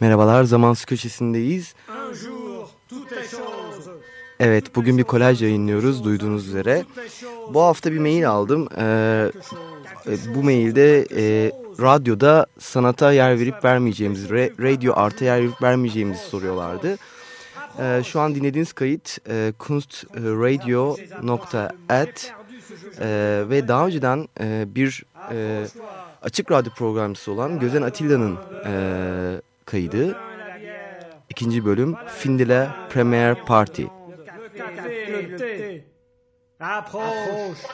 Merhabalar, Zamansız Köşesi'ndeyiz. Evet, bugün bir kolaj yayınlıyoruz duyduğunuz üzere. Bu hafta bir mail aldım. Ee, e, bu mailde e, radyoda sanata yer verip vermeyeceğimiz, re, radyo artı yer verip vermeyeceğimizi soruyorlardı. Ee, şu an dinlediğiniz kayıt e, kunstradio.at e, ve daha önceden e, bir e, açık radyo programcısı olan Gözen Atilla'nın e, kaydı. İkinci bölüm Findile Premier Party. Approche.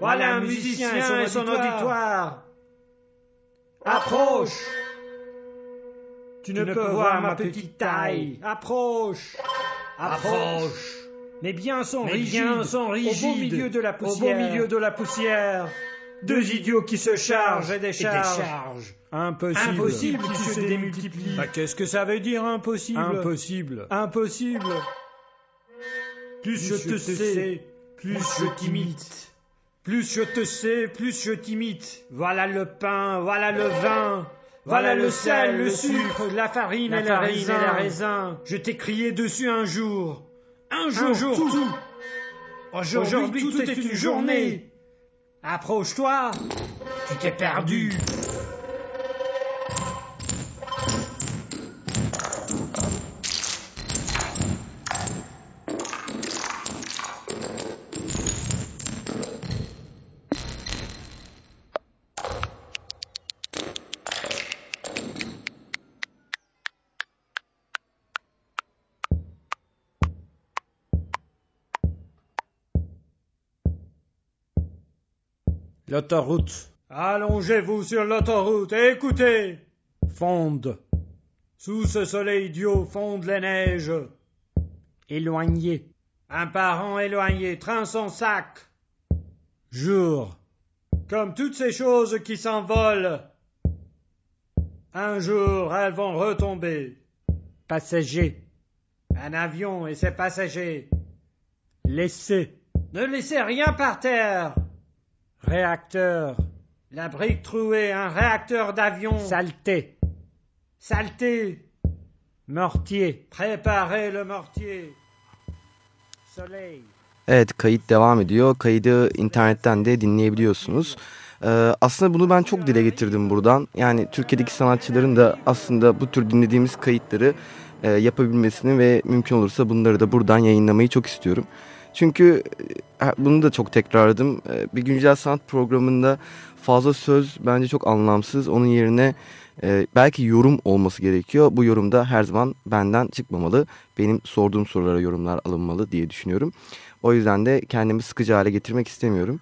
Voilà un musicien et son auditoire. Approche. Tu ne peux voir ma petite taille. Approche. Approche. Mes biens sont rigides. Au beau milieu de la poussière. La. Deux idiots qui se chargent et déchargent. Impossible. Impossible qui se démultiplient. Bah, Qu'est-ce que ça veut dire impossible? Impossible. Impossible. Plus, je, te, sais, plus je t'imite. Plus je te sais, plus je t'imite. Voilà le pain, voilà le vin. Voilà le sel, le sucre, la farine, et, la farine et la raisin. Je t'ai crié dessus un jour. Un jour, un jour tout. Aujourd'hui, tout, est une journée. Approche-toi. Tu t'es perdu. L'autoroute. Allongez-vous sur l'autoroute et écoutez. Fonde. Sous ce soleil idiot fondent les neiges. Éloigné. Un parent éloigné train son sac. Jour. Comme toutes ces choses qui s'envolent. Un jour, elles vont retomber. Passager. Un avion et ses passagers. Laissez. Ne laissez rien par terre. Réacteur. La brique trouée, un réacteur d'avion. Saleté. Saleté. Mortier. Préparez le mortier. Soleil. Evet kayıt devam ediyor. Kaydı internetten de dinleyebiliyorsunuz. Ee, aslında bunu ben çok dile getirdim buradan. Yani Türkiye'deki sanatçıların da aslında bu tür dinlediğimiz kayıtları e, yapabilmesini ve mümkün olursa bunları da buradan yayınlamayı çok istiyorum. Çünkü e, bunu da çok tekrarladım. E, bir güncel sanat programında fazla söz bence çok anlamsız. Onun yerine e, belki yorum olması gerekiyor. Bu yorumda her zaman benden çıkmamalı. Benim sorduğum sorulara yorumlar alınmalı diye düşünüyorum. O yüzden de kendimi sıkıcı hale getirmek istemiyorum.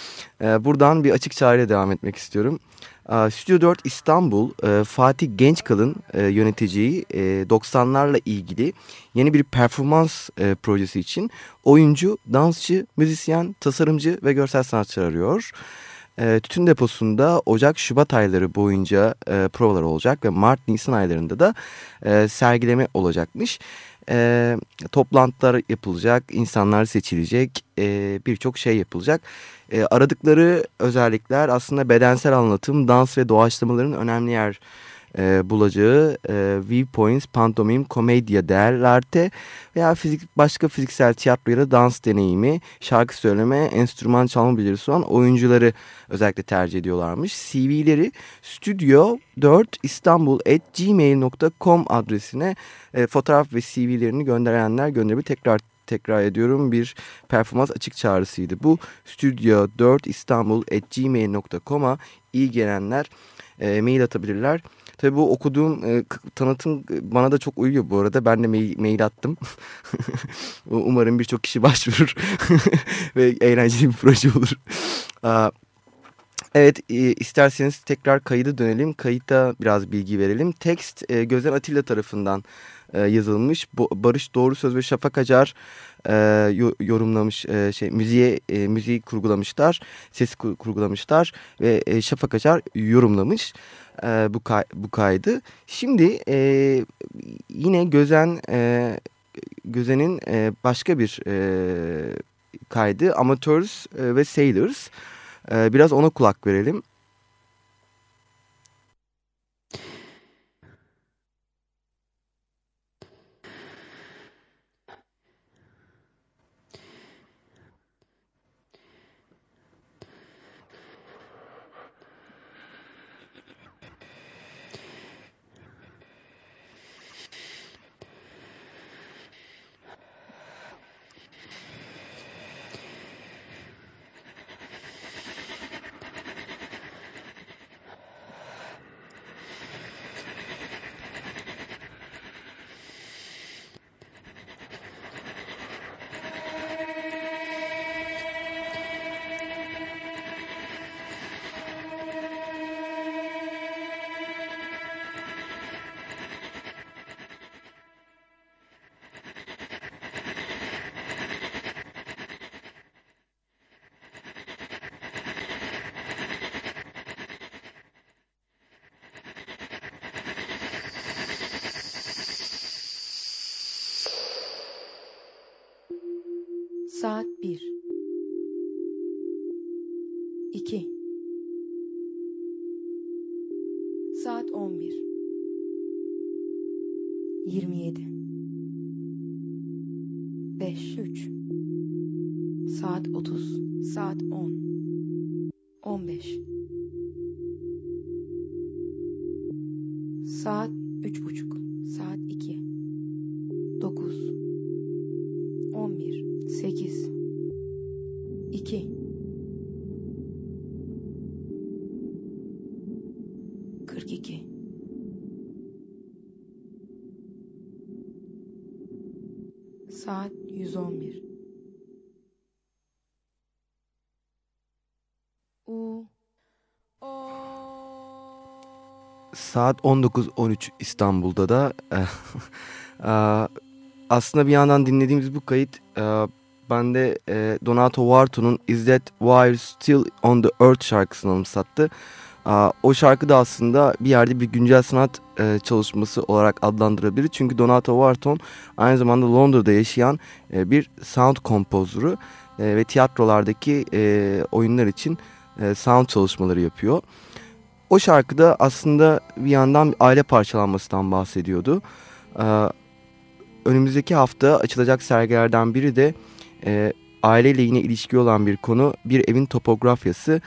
Buradan bir açık çağrıyla devam etmek istiyorum. Studio 4 İstanbul Fatih Gençkal'ın yöneteceği 90'larla ilgili yeni bir performans projesi için oyuncu, dansçı, müzisyen, tasarımcı ve görsel sanatçı arıyor. Tütün deposunda Ocak-Şubat ayları boyunca provalar olacak ve Mart-Nisan aylarında da sergileme olacakmış. E, toplantılar yapılacak, insanlar seçilecek, e, birçok şey yapılacak. E, aradıkları özellikler aslında bedensel anlatım, dans ve doğaçlamaların önemli yer e, bulacağı e, viewpoints, pantomim, komedya değerlerde veya fizik, başka fiziksel tiyatro ya da dans deneyimi, şarkı söyleme, enstrüman çalma becerisi olan oyuncuları özellikle tercih ediyorlarmış. CV'leri studio 4 istanbul at gmail.com adresine e, fotoğraf ve CV'lerini gönderenler gönderebilir. Tekrar tekrar ediyorum bir performans açık çağrısıydı. Bu studio 4 istanbul gmail.com'a iyi gelenler e, mail atabilirler. Tabii bu okuduğum e, tanıtım e, bana da çok uyuyor bu arada. Ben de mail, mail attım. Umarım birçok kişi başvurur ve eğlenceli bir proje olur. Evet e, isterseniz tekrar kayıda dönelim. Kayıtta biraz bilgi verelim. Tekst e, Gözen Atilla tarafından e, yazılmış. Bo Barış Doğru Söz ve Şafak Acar e, yorumlamış e, şey müziğe e, müziği kurgulamışlar. Sesi kurgulamışlar ve e, Şafak Acar yorumlamış e, bu kay bu kaydı. Şimdi e, yine Gözen e, Gözen'in e, başka bir e, kaydı Amateurs ve Sailors. E, biraz ona kulak verelim. Saat 1 2 Saat 11 27 5 3 Saat 30 Saat 10 15 Saat 3.30 Saat 2 9 8 2 Saat 111 U. Saat 19.13 İstanbul'da da aslında bir yandan dinlediğimiz bu kayıt ben de e, Donato Varto'nun Is That Wire Still On The Earth şarkısını anımsattı. E, o şarkı da aslında bir yerde bir güncel sanat e, çalışması olarak adlandırabilir. Çünkü Donato Varton aynı zamanda Londra'da yaşayan e, bir sound kompozörü e, ve tiyatrolardaki oyunlar için sound çalışmaları yapıyor. O şarkıda aslında bir yandan aile parçalanmasından bahsediyordu. Önümüzdeki hafta açılacak sergilerden biri de aileyle yine ilişki olan bir konu bir evin topografyası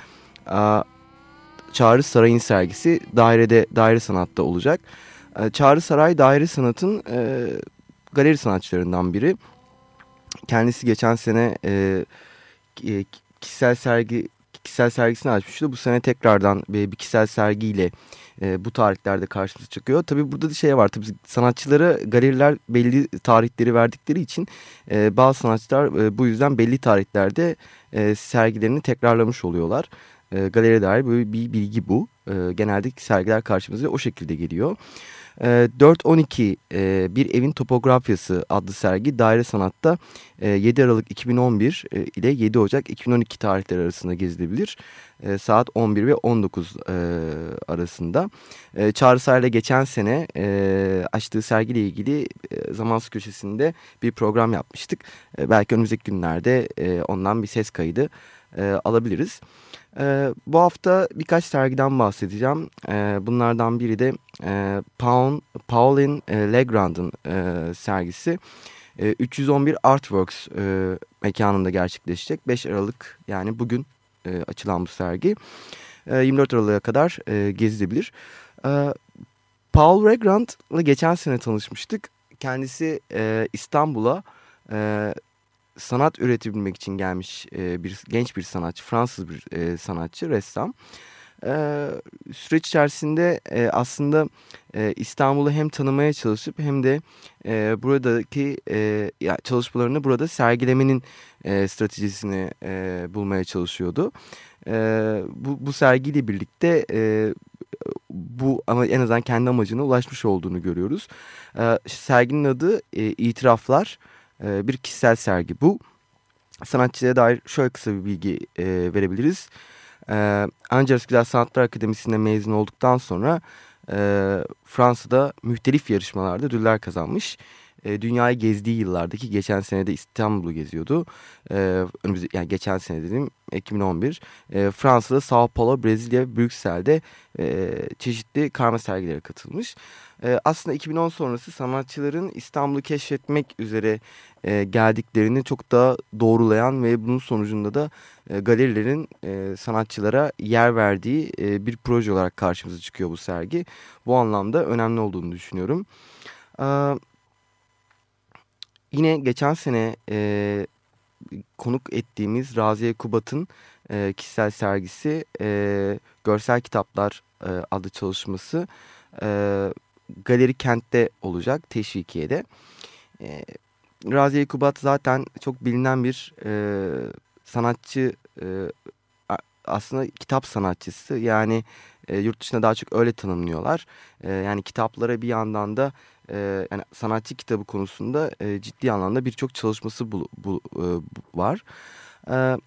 Çağrı Saray'ın sergisi dairede daire sanatta olacak. E, Çağrı Saray daire sanatın e, galeri sanatçılarından biri. Kendisi geçen sene e, e kişisel sergi kişisel sergisini açmıştı. Bu sene tekrardan bir, bir kişisel sergiyle e, bu tarihlerde karşımıza çıkıyor. Tabii burada da şey var. Tabii sanatçılara galeriler belli tarihleri verdikleri için e, bazı sanatçılar e, bu yüzden belli tarihlerde e, sergilerini tekrarlamış oluyorlar. E, galeriye dair böyle bir bilgi bu. E, genelde sergiler karşımıza o şekilde geliyor. 4-12 e, Bir Evin Topografyası adlı sergi Daire Sanat'ta 7 e, Aralık 2011 e, ile 7 Ocak 2012 tarihleri arasında gezilebilir. Saat 11 ve 19 arasında. Çağrı Say'la geçen sene açtığı sergiyle ilgili Zamansız Köşesi'nde bir program yapmıştık. Belki önümüzdeki günlerde ondan bir ses kaydı alabiliriz. E, bu hafta birkaç sergiden bahsedeceğim. E, bunlardan biri de e, Paul, Pauline Legrand'ın e, sergisi. E, 311 Artworks e, mekanında gerçekleşecek. 5 Aralık yani bugün e, açılan bu sergi. E, 24 Aralık'a kadar e, gezilebilir. E, Paul Legrand'la geçen sene tanışmıştık. Kendisi e, İstanbul'a... E, sanat üretebilmek için gelmiş e, bir genç bir sanatçı, Fransız bir e, sanatçı, ressam. E, süreç içerisinde e, aslında e, İstanbul'u hem tanımaya çalışıp hem de e, buradaki e, ya çalışmalarını burada sergilemenin e, stratejisini e, bulmaya çalışıyordu. E, bu, bu sergiyle birlikte e, bu ama en azından kendi amacına ulaşmış olduğunu görüyoruz. E, serginin adı e, İtiraflar. E, bir kişisel sergi bu. Sanatçıya dair şöyle kısa bir bilgi e, verebiliriz. E, Angeles Güzel Sanatlar Akademisi'nde mezun olduktan sonra e, Fransa'da muhtelif yarışmalarda ödüller kazanmış. E, dünyayı gezdiği yıllardaki geçen senede İstanbul'u geziyordu. E, önümüzde, yani geçen sene dedim 2011. E, Fransa'da Sao Paulo, Brezilya, Brüksel'de e, çeşitli karma sergilere katılmış. E, aslında 2010 sonrası sanatçıların İstanbul'u keşfetmek üzere e, geldiklerini çok daha doğrulayan ve bunun sonucunda da e, galerilerin sanatçılara yer verdiği bir proje olarak karşımıza çıkıyor bu sergi. Bu anlamda önemli olduğunu düşünüyorum. E, yine geçen sene e, konuk ettiğimiz Raziye Kubat'ın e, kişisel sergisi e, Görsel Kitaplar e, adlı çalışması e, Galeri Kent'te olacak Teşvikiye'de. E, Raziye Kubat zaten çok bilinen bir e, sanatçı e, aslında kitap sanatçısı yani e, yurt dışında daha çok öyle tanımlıyorlar. E, yani kitaplara bir yandan da e, yani sanatçı kitabı konusunda e, ciddi anlamda birçok çalışması bu, bu, e, var. E,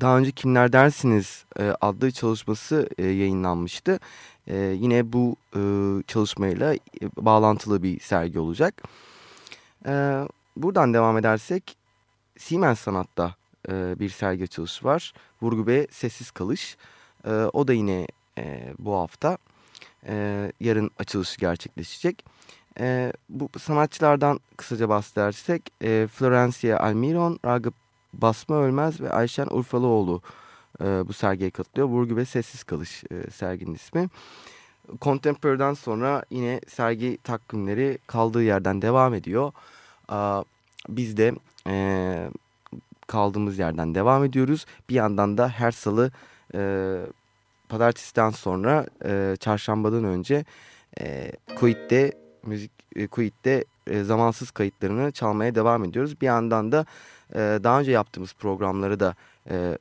daha önce Kimler Dersiniz e, adlı çalışması e, yayınlanmıştı. E, yine bu e, çalışmayla e, bağlantılı bir sergi olacak. E, buradan devam edersek Siemens Sanat'ta e, bir sergi açılışı var. Vurgu ve Sessiz Kalış. O da yine e, bu hafta e, yarın açılışı gerçekleşecek. E, bu sanatçılardan kısaca bahsedersek e, Florencia Almiron, Ragıp Basma Ölmez ve Ayşen Urfalıoğlu e, bu sergiye katılıyor. Vurgu ve Sessiz Kalış e, serginin ismi. Contemporary'den sonra yine sergi takvimleri kaldığı yerden devam ediyor. E, biz de e, kaldığımız yerden devam ediyoruz. Bir yandan da her salı e, pazartesiden sonra e, çarşambadan önce e, Kuit'te müzik e, Kuit'te e, zamansız kayıtlarını çalmaya devam ediyoruz. Bir yandan da e, daha önce yaptığımız programları da e,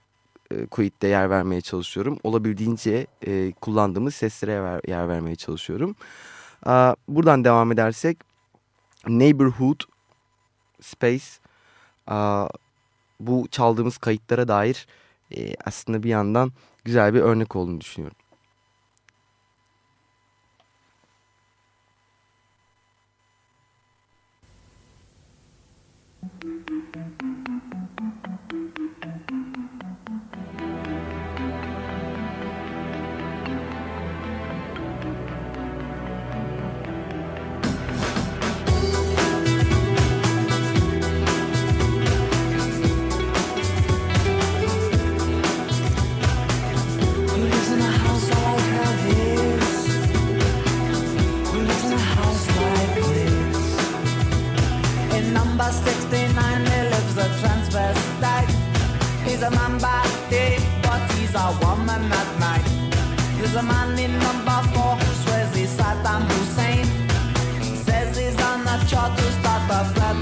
e, Kuit'te yer vermeye çalışıyorum. Olabildiğince e, kullandığımız seslere yer, yer vermeye çalışıyorum. E, buradan devam edersek Neighborhood Space e, bu çaldığımız kayıtlara dair aslında bir yandan güzel bir örnek olduğunu düşünüyorum.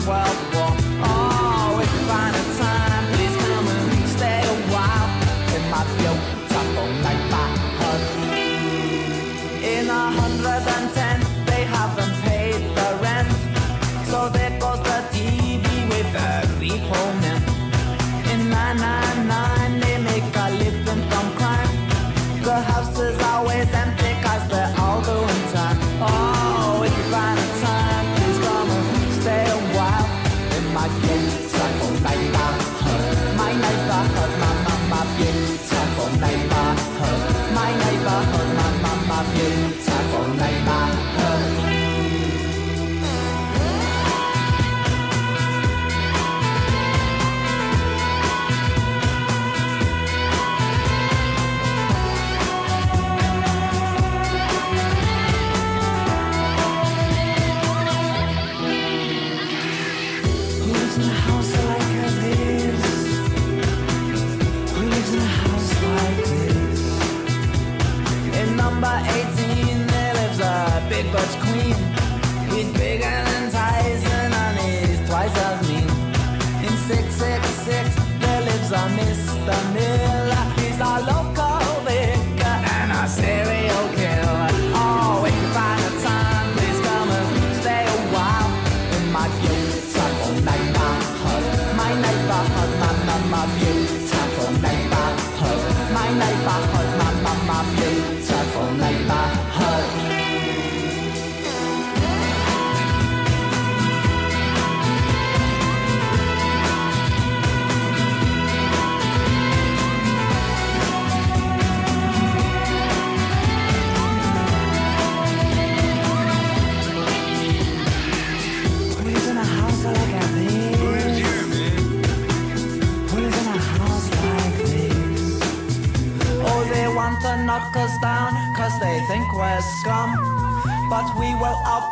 wild, world. heart. 666 that lives on Mr. Mill.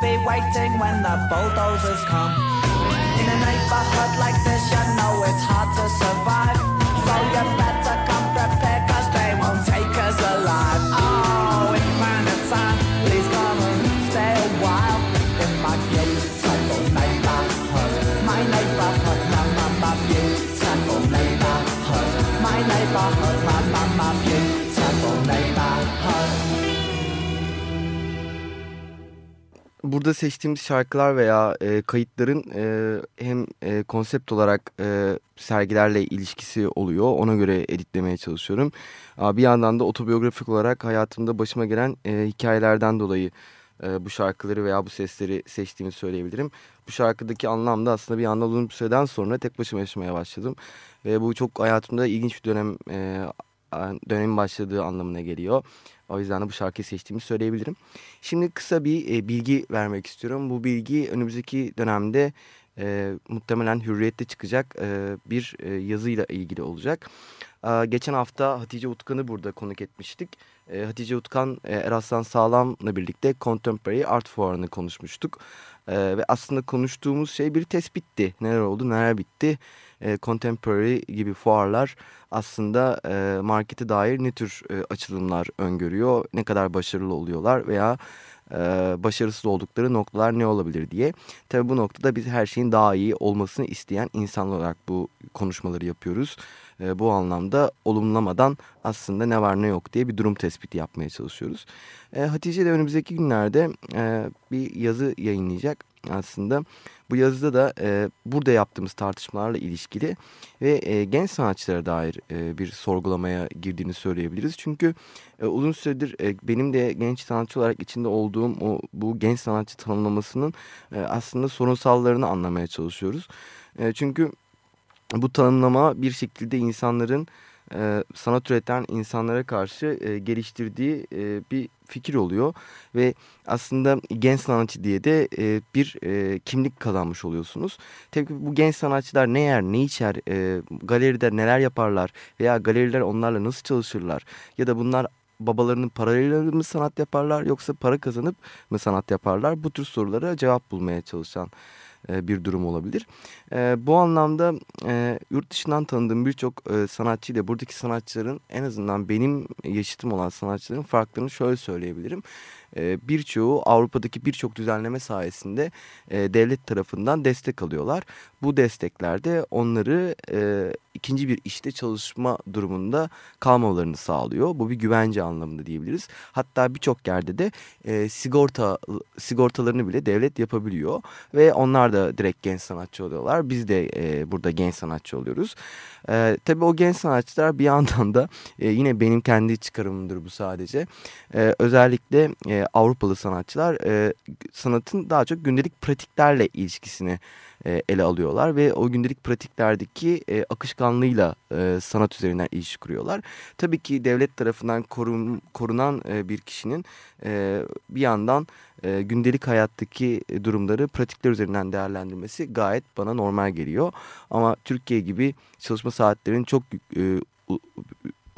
Be waiting when the bulldozers come. In a neighborhood like this, you know it's hard to survive. So you better come prepared, cause they won't take us alive. Oh, if a time, please come and stay a while in my beautiful neighborhood. My neighborhood, my, my, my beautiful neighborhood. My neighborhood, my, my, my beautiful neighborhood. Burada seçtiğimiz şarkılar veya e, kayıtların e, hem e, konsept olarak e, sergilerle ilişkisi oluyor. Ona göre editlemeye çalışıyorum. Aa, bir yandan da otobiyografik olarak hayatımda başıma gelen e, hikayelerden dolayı e, bu şarkıları veya bu sesleri seçtiğimi söyleyebilirim. Bu şarkıdaki anlam da aslında bir anda bir süreden sonra tek başıma yaşamaya başladım. Ve bu çok hayatımda ilginç bir dönem e, dönemin başladığı anlamına geliyor. O yüzden de bu şarkıyı seçtiğimi söyleyebilirim. Şimdi kısa bir e, bilgi vermek istiyorum. Bu bilgi önümüzdeki dönemde e, muhtemelen Hürriyet'te çıkacak e, bir e, yazıyla ilgili olacak. E, geçen hafta Hatice Utkan'ı burada konuk etmiştik. E, Hatice Utkan, e, Eraslan Sağlam'la birlikte Contemporary Art Fuarı'nı konuşmuştuk. E, ve aslında konuştuğumuz şey bir tespitti. Neler oldu, neler bitti. E, contemporary gibi fuarlar aslında e, markete dair ne tür e, açılımlar öngörüyor, ne kadar başarılı oluyorlar veya e, başarısız oldukları noktalar ne olabilir diye. Tabi bu noktada biz her şeyin daha iyi olmasını isteyen insanlar olarak bu konuşmaları yapıyoruz. E, bu anlamda olumlamadan aslında ne var ne yok diye bir durum tespiti yapmaya çalışıyoruz. E, Hatice de önümüzdeki günlerde e, bir yazı yayınlayacak aslında. Bu yazıda da e, burada yaptığımız tartışmalarla ilişkili ve e, genç sanatçılara dair e, bir sorgulamaya girdiğini söyleyebiliriz. Çünkü e, uzun süredir e, benim de genç sanatçı olarak içinde olduğum o bu genç sanatçı tanımlamasının e, aslında sorunsallarını anlamaya çalışıyoruz. E, çünkü bu tanımlama bir şekilde insanların e, sanat üreten insanlara karşı e, geliştirdiği e, bir fikir oluyor ve aslında genç sanatçı diye de e, bir e, kimlik kazanmış oluyorsunuz. Tabii ki bu genç sanatçılar ne yer, ne içer, e, galeride neler yaparlar veya galeriler onlarla nasıl çalışırlar ya da bunlar babalarının parayla mı sanat yaparlar yoksa para kazanıp mı sanat yaparlar? Bu tür sorulara cevap bulmaya çalışan bir durum olabilir. E, bu anlamda e, yurt dışından tanıdığım birçok e, sanatçıyla buradaki sanatçıların en azından benim yaşıtım olan sanatçıların farklarını şöyle söyleyebilirim. E, birçoğu Avrupa'daki birçok düzenleme sayesinde e, devlet tarafından destek alıyorlar. Bu desteklerde onları e, ikinci bir işte çalışma durumunda kalmalarını sağlıyor. Bu bir güvence anlamında diyebiliriz. Hatta birçok yerde de sigorta sigortalarını bile devlet yapabiliyor ve onlar da direkt genç sanatçı oluyorlar. Biz de burada genç sanatçı oluyoruz. Tabii o genç sanatçılar bir yandan da yine benim kendi çıkarımımdır bu sadece. Özellikle Avrupalı sanatçılar e, sanatın daha çok gündelik pratiklerle ilişkisini e, ele alıyorlar ve o gündelik pratiklerdeki e, akışkanlığıyla e, sanat üzerinden ilişki kuruyorlar. Tabii ki devlet tarafından korun, korunan e, bir kişinin e, bir yandan e, gündelik hayattaki durumları pratikler üzerinden değerlendirmesi gayet bana normal geliyor. Ama Türkiye gibi çalışma saatlerinin çok e,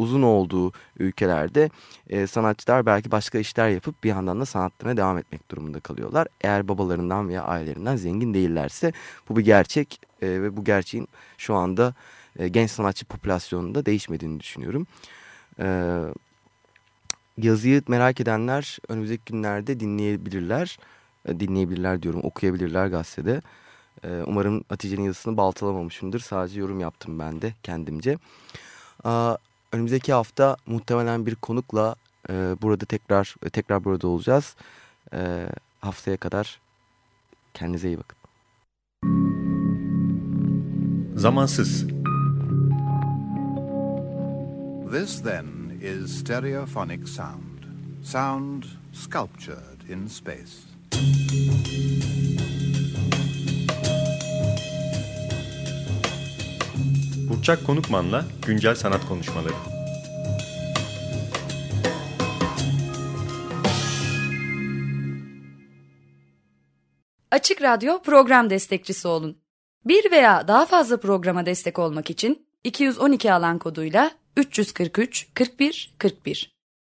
uzun olduğu ülkelerde e, sanatçılar belki başka işler yapıp bir yandan da sanatlarına devam etmek durumunda kalıyorlar. Eğer babalarından veya ailelerinden zengin değillerse bu bir gerçek e, ve bu gerçeğin şu anda e, genç sanatçı popülasyonunda değişmediğini düşünüyorum. E, yazıyı merak edenler önümüzdeki günlerde dinleyebilirler. E, dinleyebilirler diyorum okuyabilirler gazetede. E, umarım Hatice'nin yazısını baltalamamışımdır. Sadece yorum yaptım ben de kendimce. Önümüzdeki hafta muhtemelen bir konukla e, burada tekrar tekrar burada olacağız. E, haftaya kadar kendinize iyi bakın. Zamansız. This then is stereophonic sound. Sound sculptured in space. Burçak Konukman'la güncel sanat konuşmaları. Açık Radyo program destekçisi olun. Bir veya daha fazla programa destek olmak için 212 alan koduyla 343 41 41